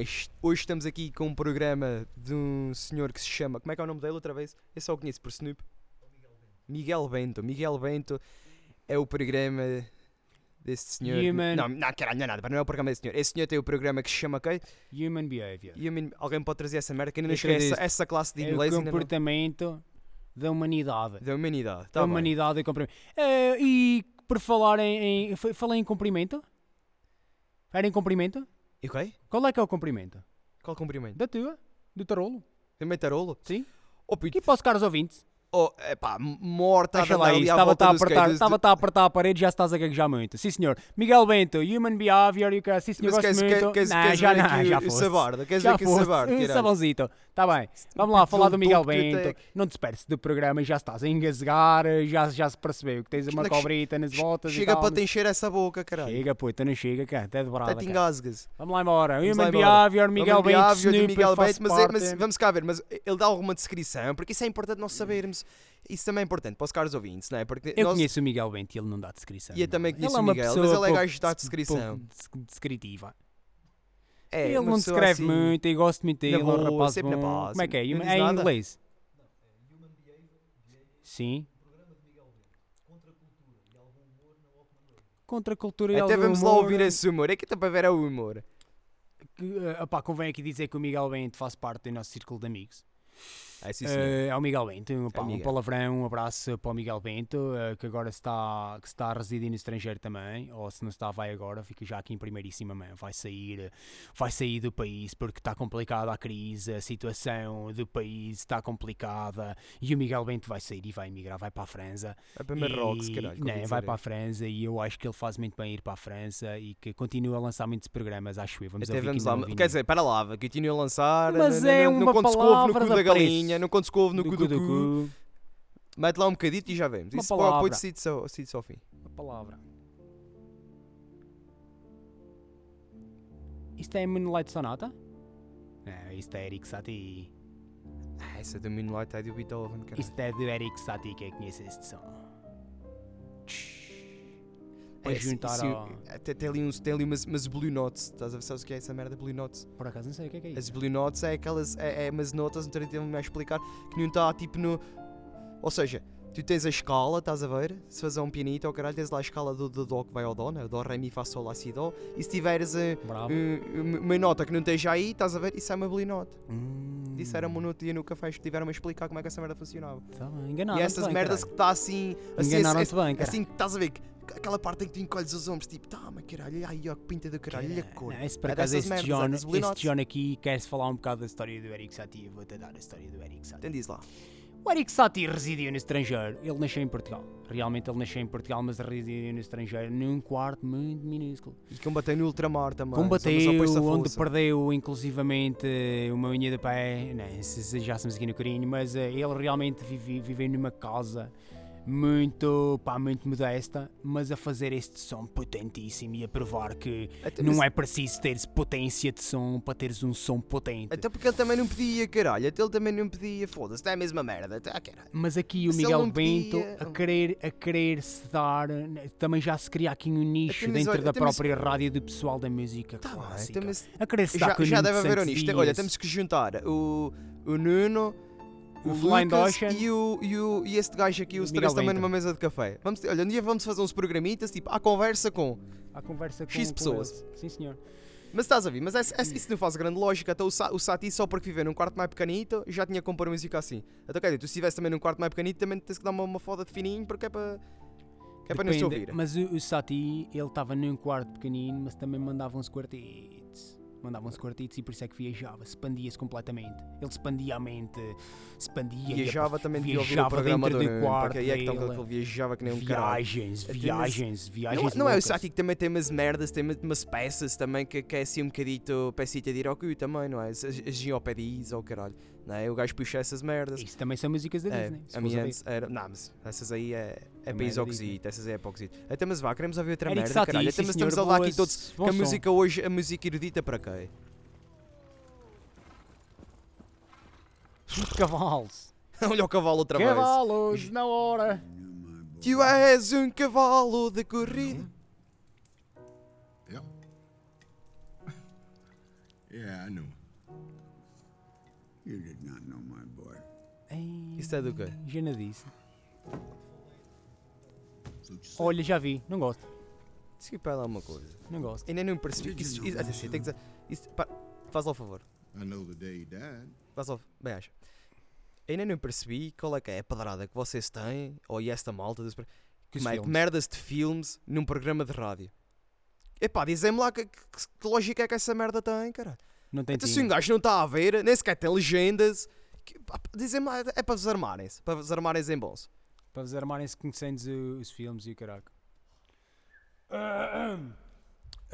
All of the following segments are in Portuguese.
est- hoje estamos aqui com um programa de um senhor que se chama. Como é que é o nome dele outra vez? Eu só o conheço por Snoop. Miguel Bento. Miguel Bento é o programa desse senhor. Human- Não, não, caralho, não é nada, não é o programa desse senhor. Esse senhor tem o programa que se chama quê? Human behavior. Human- Alguém pode trazer essa merda que ainda não Eu cheguei a essa, essa classe de É o inglês ainda não. comportamento da humanidade. Da humanidade. Tá da bem. humanidade e cumprimento. Eh, e por falar em, em. fa- Falei em cumprimento? Era em cumprimento? E? Qual é que é o cumprimento? Qual cumprimento? Da tua? Do tarolo? Também tarolo? Sim. Oh, puto. Aqui para os caros ouvintes. Oh, epá, morta a Deixa andar lá isso. Estava a apertar, estava a apertar a parede já estás a gaguejar muito. Sim senhor. Miguel Bento, Human Behavior, o que Sim senhor, Mas gosto queres, muito. queres, queres, já ver não, aqui já o, o? Queres ver Já aqui o? Um. Está bem. Vamos lá falar do Miguel Bento. Não te despertes do programa já estás a engasgar. Já, já se percebeu que tens uma é cobrita nas botas e Chega para te encher essa boca, caralho. Chega, puta, não chega, cara. Até dobrada. Até te engasgas. Vamos lá embora. Human. Behavior, Miguel Bento, Miguel Bento, mas, é- vamos cá ver, mas ele dá alguma descrição, porque isso é importante nós sabermos. Isso também é importante para os caros ouvintes, não é? Porque Eu nós, conheço o Miguel Bento e ele não dá descrição. E eu não. também conheço é o Miguel, mas ele é gajo de dar des- descrição. descritiva. é, ele não descreve assim, muito e gosto muito dele, é um rapaz bom. paz, Como é que é? não É em inglês? Sim. Contra a cultura e Até vamos lá humor, ouvir esse humor. É que está para ver é o humor. que, eh, opá, convém aqui dizer que o Miguel Bento faz parte do nosso círculo de amigos. É, sim, Eh, é o Miguel Bento, um, pá, um Miguel. palavrão, um abraço para o Miguel Bento, eh, que agora está, que está a residir no estrangeiro também, ou se não está, vai agora, fica já aqui em primeiríssima mão, vai sair, vai sair do país porque está complicada a crise, a situação do país está complicada, e o Miguel Bento vai sair e vai emigrar, vai para a França. É para Marrocos, caralho. Não, vai para a França e eu acho que ele faz muito bem ir para a França e que continua a lançar muitos programas, acho eu. Vamos Até vamos lá. não Quer dizer, para lá, continua a lançar. Mas não, é não, não uma no palavra da da preço. Galinha, não quando se couve no Do cu cu do do cu. cu. Mete lá um bocadito e já vemos. Uma Isso palavra. pode decidir só, decide só ao fim. Uma palavra. Isto é Moonlight Sonata? Não, isto é Eric Satie. Ah, essa do Moonlight é do Beethoven, cara. Isto é do Eric Satie que eu conheço este som. É, juntar se- ao... Tem, tem ali, uns, tem ali umas, umas blue notes. Estás a ver sabes o que é essa merda blue notes? Por acaso não sei o que é que é As isso. blue notes é aquelas. É, é umas notas, não tenho a explicar. Que não está tipo no. Ou seja, tu tens a escala, estás a ver? Se fazer um pianito ou caralho, tens lá a escala do, do Dó que vai ao Dó, né? Dó, Ré, Mi, Fá, Sol, Lá, Si, Dó. E se tiveres Bravo. um- uma nota que não esteja aí, estás a ver? Isso é uma blue note. Hum, Disseram-me no dia no café, tiveram-me a explicar como é que essa merda funcionava. Tá bem, e essas bem, merdas caralho. que está assim. assim Enganaram-te bem, cara. Assim, estás a ver? que- Aquela parte em que tu encolhes os ombros, tipo, tá, mas caralho, ai, ó, que pinta do caralho, olha a cor. Não, esse por É acaso, dessas este merdas, John, é notes. John aqui quer-se falar um bocado da história do Eric Satie. Eu Vou-te dar a história do Eric Satie. Então diz lá. O Eric Satie residia no estrangeiro. Ele nasceu em Portugal. Realmente ele nasceu em Portugal, mas residia no estrangeiro num quarto muito minúsculo. E combateu no ultramar também. Combateu, onde perdeu inclusivamente uma unha de pé. Não, se já estamos aqui no carinho, mas eh, ele realmente vive, vive numa casa muito, pá, muito modesta, mas a fazer este som potentíssimo e a provar que Até, não mas- é preciso teres potência de som para teres um som potente. Até porque ele também não pedia, caralho. Até ele também não pedia, foda-se, é a mesma merda. Até, ah, caralho. Mas aqui o Se Miguel Bento pedia- a querer, a querer se dar, também já se cria aqui um nicho Até dentro olha, da até mas- própria rádio do pessoal da música Tá clássica. mas a querer se dar já, com já deve haver nisto. Dias, Olha, temos que juntar o, o Nuno, o, O Flying Ocean. e, o, e, o, e este gajo aqui, os três também numa mesa de café. Vamos, olha, um dia vamos fazer uns programitas, tipo, à conversa com. à conversa com, X com pessoas. eles. Sim, senhor. Mas estás a ver, mas essa- essa- isso não faz grande lógica. Então o, Sa, o Sati, só porque viver num quarto mais pequenito, já tinha que compor música assim. Então quer dizer, tu se estivesse também num quarto mais pequenito, também tens que dar uma, uma foda de fininho, porque é para. Que é para não se ouvir. Mas o, o Sati, ele estava num quarto pequenino, mas também mandava uns quartitos. Mandava uns quartitos e por isso é que viajava, expandia-se completamente. Ele expandia a mente, expandia. ia Viajava para- também de ouvir o programa do Nuno, quarto aí é que que dele. ele viajava que nem um caralho. Viagens, Até viagens, Não, viagens. não é o. Sati que também tem umas merdas, tem umas- peças também que, que é assim um bocadito peçita de ir ao cu também, não é? As, as geopedias ou caralho, não é? O gajo puxa essas merdas. Isso também são músicas da É, Disney. se a minha antes era. Não, mas essas aí é, é Também para é da isoxito, essas é epoxito. Até mas vá, queremos ouvir outra Eric merda, Satie, caralho. sim, Até mas senhor, estamos a lá aqui todos. bom Que a som. música hoje, a música erudita para quê? Cavalos. Olha o cavalo outra vez. Cavalos na hora. Tu és um cavalo de corrida. Ja. Yeah, I knew. You did not know my boy. Isso é do quê? Genadice. Olha, já vi. Não gosto. Que para lá uma coisa. Não gosto. Ainda não percebi que isso. isso assim, tem que dizer. Isso, pá, faz lá o favor. I know the day died. Faz lá. Bem, acha. Ainda não percebi qual é que é a padrada que vocês têm, ou e esta malta, desse, que os mete filmes. merdas de filmes num programa de rádio. Epá, dizem-me lá que, que, que lógica é que essa merda tem, caralho. Não tem Então se um gajo não está a ver, nem sequer tem legendas, que- dizem-me lá, é para vos armarem-se, para vos armarem-se em bons. Para vos armarem-se conhecendo os, os filmes e o caraca.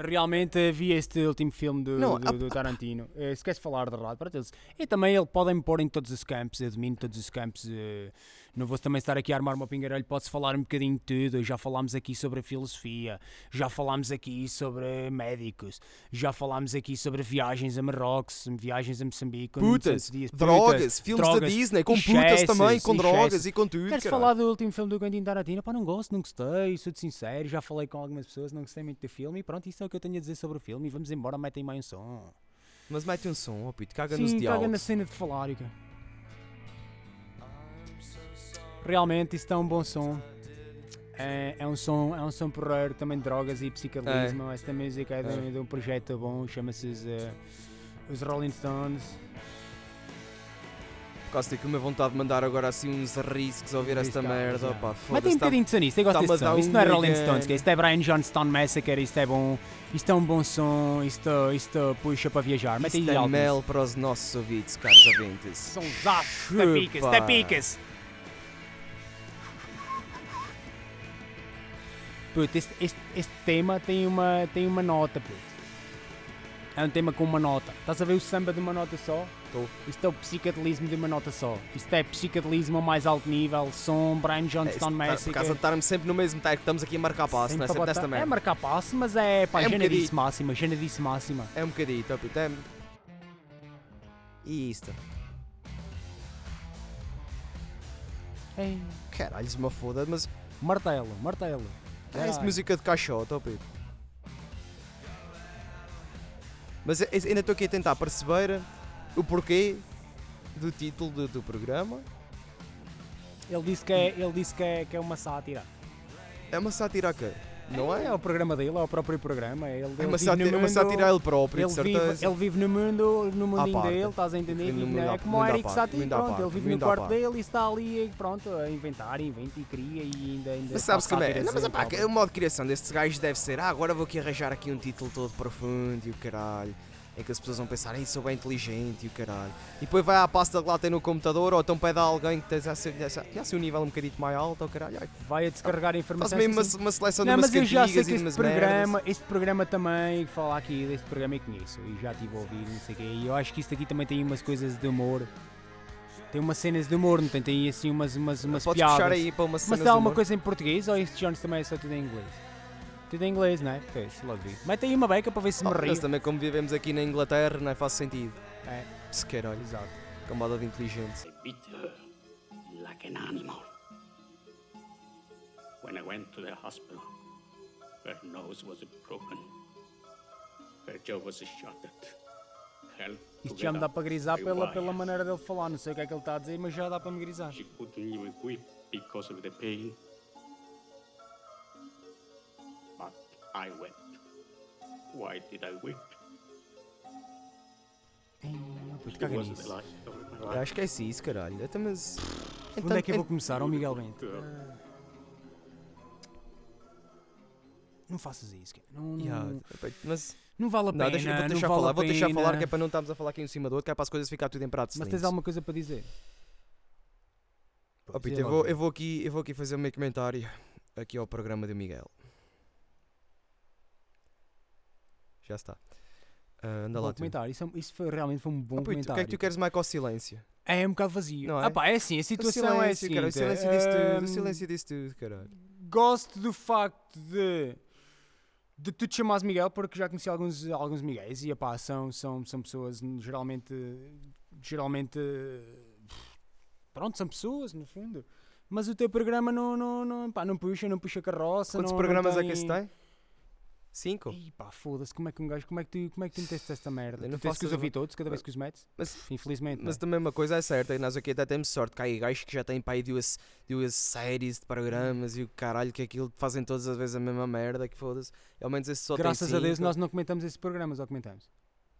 Realmente vi este último filme do, Não, do, do Tarantino. Eh, Se queres falar de rádio, para eles. E também ele podem-me pôr em todos os campos, eu domino todos os campos. eh, Não vou também estar aqui a armar uma pingarelho, pode-se falar um bocadinho de tudo. Já falámos aqui sobre a filosofia, já falámos aqui sobre médicos, já falámos aqui sobre viagens a Marrocos, viagens a Moçambique. Putas, 900 dias. drogas, Putas, filmes da drogas, Disney, com putas também, com drogas e com tudo, Queres falar do último filme do Quentin Tarantino? Pá, não gosto, não gostei, sou de sincero, já falei com algumas pessoas, não gostei muito do filme e pronto, isso é o que eu tenho a dizer sobre o filme e vamos embora, metem mais um som. Mas mete um som, ó Pito, caga nos Sim, caga na diálogos. cena de falar, cara. Realmente, isso está um bom som. É, é um som, é um som porreiro, também drogas e psicadelismo. Esta música é, de, É. de um projeto bom, chama-se os, eh, os Rolling Stones. Por causa daquilo, minha vontade de mandar agora assim uns riscos a ouvir esta merda, opá, Mas tem um tá- bocadinho de sonista, eu gosto desse som. Isto não é Rolling Stones, que isto é Brian Johnstone Massacre, isto é bom, isto é um bom som, isto, isto puxa para viajar. Isto é mel para os nossos ouvidos, caros ouvintes. São zaços, tapicas, tapicas. Puto, tema tem uma, tem uma nota, puto. É um tema com uma nota. Estás a ver o samba de uma nota só? Tô. Isto é o psicadelismo de uma nota só. Isto é psicadelismo ao mais alto nível, som, Brian É, isto Johnstone tá- Por Massacre. causa de estarmos sempre no mesmo tempo, estamos aqui a marcar passo, Sempre não é? Sempre desta botar- merda. É marcar passo, mas é pá, É um máxima, máxima. É um bocadinho, tá, Pito, é... E isto? Ei, Caralho, me foda, mas... martelo, martelo. É isso música de caixote, ó Pito. Mas eu ainda estou aqui a tentar perceber o porquê do título do, do programa. Ele disse que é, ele disse que é, que é uma sátira. É uma sátira a quê? Não é? É o programa dele, é o próprio programa. Ele, É ele uma vive sátira, no uma mundo- sátira a ele próprio, ele de vive, ele vive no mundo, no mundinho dele, estás a entender? Vive, mundo é como o Eric Satie, pronto, parte, ele vive no quarto dele e está ali pronto, a inventar, inventa e cria e ainda. ainda Mas sabes como é? Não, mas a opá, ele que próprio. o modo de criação destes gajos deve ser ah, agora vou aqui arranjar aqui um título todo profundo e o caralho. Em que as pessoas vão pensar, ei, sou bem inteligente e o caralho. E depois vai à pasta que lá tem no computador ou então pede a alguém que tenha assim, assim um nível um bocadinho mais alto ou caralho. Ai, Vai a descarregar a Faz informação. mesmo uma, assim. uma seleção Não, de umas mas eu já sei que este programa, este programa também, falar aqui deste programa eu conheço e já estive a ouvir, não sei o quê. E eu acho que isto aqui também tem umas coisas de humor. Tem umas cenas de humor, não tem? Tem assim umas, umas, umas Podes piadas. puxar aí para uma Mas cena tem alguma coisa em português ou este Jones também é só tudo em inglês? Tudo em inglês, não é? Pois, logo vi. Mete aí uma beca para ver se me Oh, rio. mas também como vivemos aqui na Inglaterra não é faz sentido. É, Se caralho, exato. camada de inteligente. I beat her like an animal. When I went to the hospital, her nose was broken. Her jaw was shot at. Held Isto já me dá para grisar pela, pela maneira dele falar. Não sei o que é que ele está a dizer, mas já dá para me grisar. She couldn't even weep because of the pain. But I wept. Why did I weep? Puto, caga nisso. the life of my Já life. esqueci isso, caralho. Até mas. Onde é que eu vou começar? Ó Miguel Bento. Não faças isso, cara. não, não, Yeah, mas não vale a pena. não, deixa, vou deixar vale falar, a vou deixar pena. falar que é para não estarmos a falar aqui em cima do outro, que é para as coisas ficar tudo em pratos Mas tens alguma coisa para dizer? Oh, Pito, eu, vou, eu, vou aqui, eu vou aqui fazer o meu comentário aqui ao programa do Miguel. Já está. Ah, anda lá Bom comentário. Isso, é- isso foi, realmente foi um bom Oh, Pito, o comentário. que é que tu queres mais com o silêncio? É um bocado vazio. Não é? Ah pá, é assim, a situação é assim. silêncio, cara, o silêncio disse tudo, o silêncio disse tudo, caralho. Gosto do facto de de tu te chamares Miguel porque já conheci alguns, alguns Miguéis e epá, são, são, são pessoas geralmente geralmente pronto, são pessoas no fundo mas o teu programa não, não, não, pá, não puxa, não puxa carroça Quantos não, programas não é que esse tem? 5? Ih pá, foda-se, como é que um gajo, como é que tu, como é que tu meteste esta merda? Eu não Tu tens que os ouvir todos, cada vez que os metes? Mas- Infelizmente, Mas é? também uma coisa é certa, e nós aqui até temos sorte, que há aí gajos que já têm para aí duas, duas séries de programas e o caralho que aquilo fazem todas as vezes a mesma merda, que foda-se. Ao menos esse só Graças a Deus cinco. nós não comentamos esses programas, ou comentamos? Já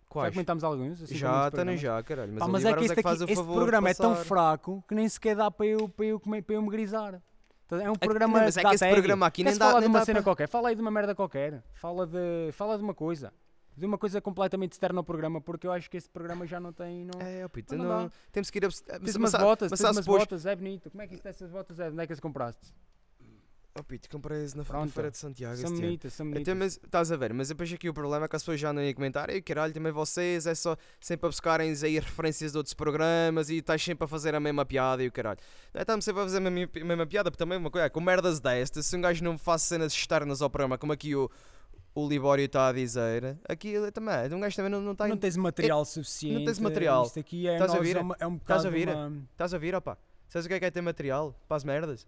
Quais? comentámos alguns? assim, Já, também já, caralho. Mas, Pá, mas é que Barros este, faz aqui, o este de programa é tão fraco que nem sequer dá para eu, para eu, para eu me grisar. Então, É um programa mas é que esse tédio. programa aqui nem dá- falar nem de uma dá cena qualquer, fala aí de uma merda qualquer. Fala de, fala de uma coisa. De uma coisa completamente externa ao programa, porque eu acho que este programa já não tem. Não... É, ó, Pito, Não não, dá. temos que ir a. Mas, Tens mas, umas botas, mas tens umas botas, é bonito. Como é que isto essas botas é? Onde é que as compraste? Oh, Pito, comprei esse na, na Pronto. Feira de Santiago São bonitas, são bonitas. Então, mas estás a ver, mas depois aqui o problema é que as pessoas já não iam comentar, e caralho, também vocês é só sempre a buscarem aí referências de outros programas e estás sempre a fazer a mesma piada e o caralho. Não é, Estamos sempre a fazer a mesma, a mesma piada, porque também uma coisa, é, com merdas destas, se um gajo não faz cenas externas ao programa, como aqui o, o Libório está a dizer, aqui também, um gajo também não, não está. não tens material suficiente. tens material. Isto aqui é, Estás a nós ouvir? é, uma, é um Estás bocado a ouvir? uma- Estás a ouvir, opá? Sabes o que é que é ter material para as merdas?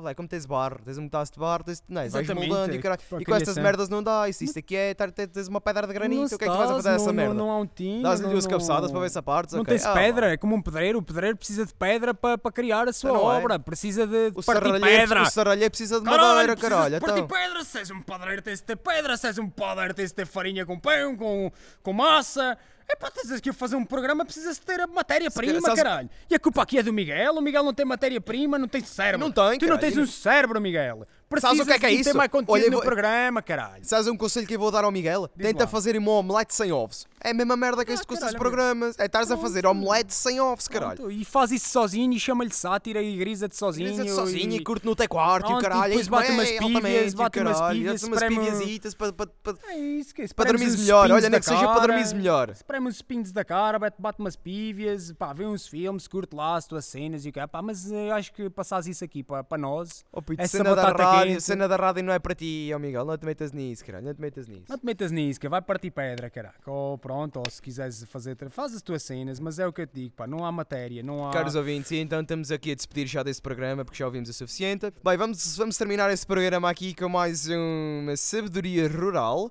Olha, como tens barro, tens um pedaço de barro, tens, não, é? vais moldando e, caralho. e com estas criação. merdas não dá, isso, isto aqui é, tar- tens uma pedra de granito, o que é que tu vais a fazer essa não, merda? Não, não há um tino. Dás-lhe duas cabeçadas para ver se apartes, Não ok. tens Ah, pedra, vá. é como um pedreiro. O pedreiro precisa de pedra para para criar a sua é? obra. Precisa de, de partir pedra. o serralheiro precisa de Caralho, madeira, caralho. partir Então. pedra, se és um padreiro tens de ter pedra, se és um padeiro tens de ter farinha com pão, com, com massa. É pá, tens aqui a fazer um programa, precisas de ter a matéria-prima, sabes- caralho. E a culpa aqui é do Miguel, o Miguel não tem matéria-prima, não tem cérebro. Não tem, Tu não caralho. tens um cérebro, Miguel. Sabes o que é que é de isso? mais conteúdo Olha, no vou- programa, caralho. Sabes um conselho que eu vou dar ao Miguel? Diz Tenta lá. fazer um omelete sem ovos. É a mesma merda que Ah, este com estes caralho, programas. É estares a fazer omelete sem ovos, caralho. Pronto, E faz isso sozinho e chama-lhe sátira e grisa-te sozinho. Grisa-te sozinho e e- curte no teu quarto e o Pronto, e caralho. depois é bate isso, umas é, pívias, bate umas caralho, pívias, dá-te umas um- piviasitas para... para- para- É isso, que é, Para espreme dormires melhor, olha, nem que seja para dormires melhor. Espreme uns espinhos da cara, bate, umas pívias, pá, vê uns filmes, curte lá as tuas cenas e o que pá, mas eh, eu acho que passares isso aqui para, para nós, Oh, essa cena da batata rádio, quente. cena da rádio não é para ti, ó Miguel. Não te metas nisso, caralho. Não te metas nisso. não te metas nisso, que vai partir pedra, caraca. Ou pronto, ou se quiseres fazer, faz as tuas cenas, mas é o que eu te digo, pá, não há matéria, não há... Caros ouvintes, então estamos aqui a despedir já desse programa porque já ouvimos o suficiente. Bem, vamos, vamos terminar esse programa aqui com mais uma sabedoria rural.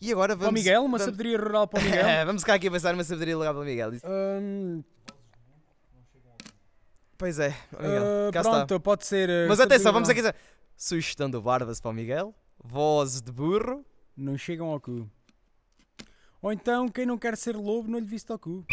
E agora Para o vamos. Miguel, uma vamos, sabedoria rural para o Miguel. vamos cá aqui a passar uma sabedoria legal para o Miguel. Hum, Pois é, Miguel, ah, cá pronto, está. pode ser... eh, Mas atenção, vamos aqui dizer. Sugestão do Barbas para o Miguel. Voz de burro. Não chegam ao cu. Ou então, quem não quer ser lobo, não lhe viste ao cu.